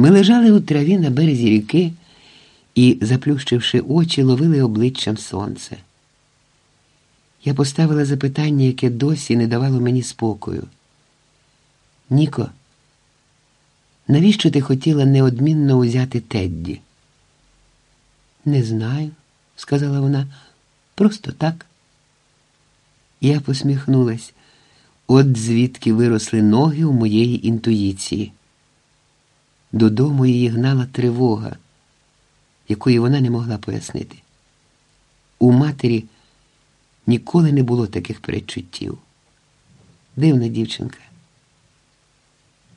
Ми лежали у траві на березі ріки і, заплющивши очі, ловили обличчям сонце. Я поставила запитання, яке досі не давало мені спокою. Ніко, навіщо ти хотіла неодмінно узяти Тедді? Не знаю, сказала вона, просто так. Я посміхнулась, от звідки виросли ноги у моєї інтуїції. Додому її гнала тривога, якої вона не могла пояснити. У матері ніколи не було таких передчуттів. Дивна дівчинка.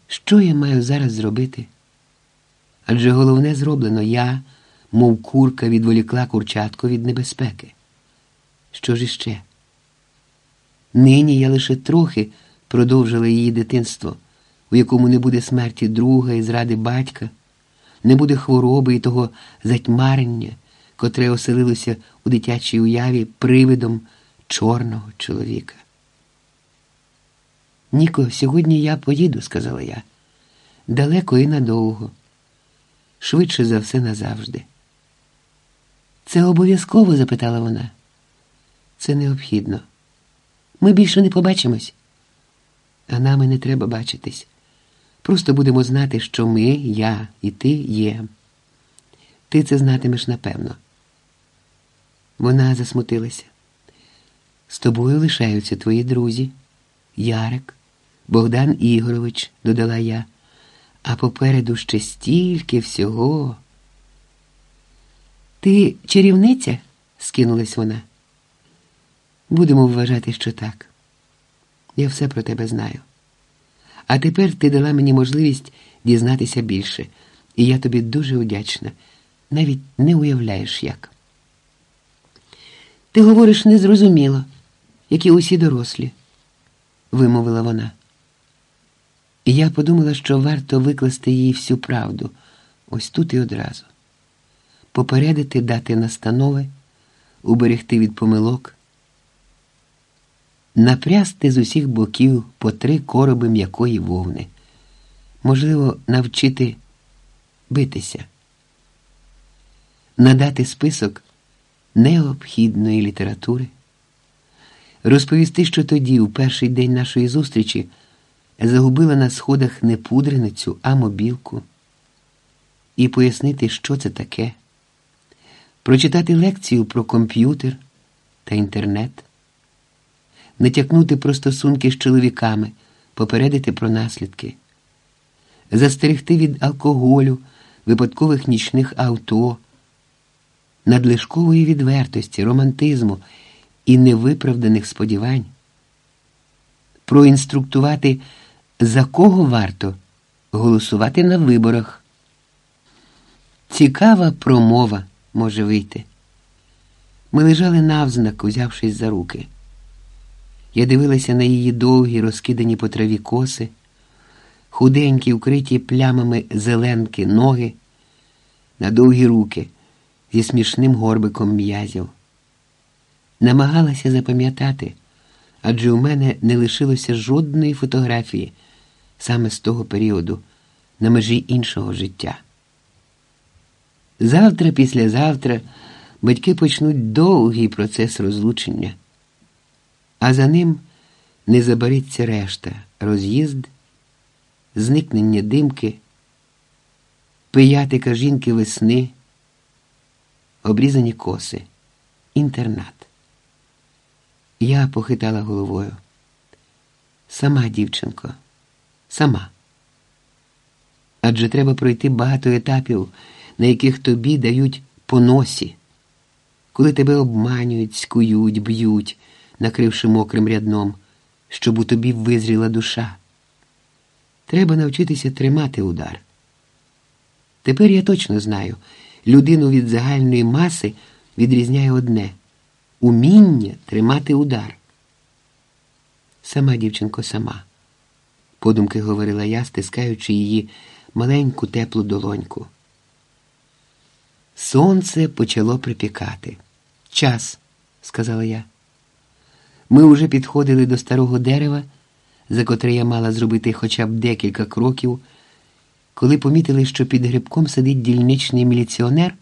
Що я маю зараз зробити? Адже головне зроблено я, мов курка, відволікла курчатку від небезпеки. Що ж іще? Нині я лише трохи продовжила її дитинство, у якому не буде смерті друга і зради батька, не буде хвороби і того затьмарення, котре оселилося у дитячій уяві привидом чорного чоловіка. Ніко, сьогодні я поїду, сказала я. Далеко і надовго, швидше за все назавжди. Це обов'язково? запитала вона. Це необхідно. Ми більше не побачимось. А нам і не треба бачитись. Просто будемо знати, що ми, я і ти є. Ти це знатимеш напевно. Вона засмутилася. З тобою лишаються твої друзі, Ярик, Богдан Ігорович, додала я, а попереду ще стільки всього. Ти чарівниця? скинулась вона. Будемо вважати, що так. Я все про тебе знаю. А тепер ти дала мені можливість дізнатися більше, і я тобі дуже вдячна. Навіть не уявляєш як. Ти говориш незрозуміло, як і усі дорослі, вимовила вона. І я подумала, що варто викласти їй всю правду ось тут і одразу. Попередити, дати настанови, уберегти від помилок напрясти з усіх боків по три короби м'якої вовни, можливо, навчити битися, надати список необхідної літератури, розповісти, що тоді, у перший день нашої зустрічі, загубила на сходах не пудреницю, а мобілку, і пояснити, що це таке, прочитати лекцію про комп'ютер та інтернет натякнути про стосунки з чоловіками, попередити про наслідки, застерегти від алкоголю, випадкових нічних авто, надлишкової відвертості, романтизму і невиправданих сподівань, проінструктувати, за кого варто голосувати на виборах. Цікава промова може вийти. Ми лежали навзнак, узявшись за руки. Я дивилася на її довгі, розкидані по траві коси, худенькі, укриті плямами зеленки, ноги, на довгі руки зі смішним горбиком м'язів. Намагалася запам'ятати, адже у мене не лишилося жодної фотографії саме з того періоду, на межі іншого життя. Завтра, післязавтра батьки почнуть довгий процес розлучення а за ним не забариться решта роз'їзд, зникнення димки, пиятика жінки весни, обрізані коси, інтернат. Я похитала головою. Сама, дівчинко, сама. Адже треба пройти багато етапів, на яких тобі дають по носі, коли тебе обманюють, скують, б'ють накривши мокрим рядном, щоб у тобі визріла душа. Треба навчитися тримати удар. Тепер я точно знаю, людину від загальної маси відрізняє одне уміння тримати удар. Сама, дівчинко, сама, подумки говорила я, стискаючи її маленьку теплу долоньку. Сонце почало припікати. Час, сказала я. Ми вже підходили до старого дерева, за котре я мала зробити хоча б декілька кроків, Коли помітили, що під грибком сидить дільничний міліціонер,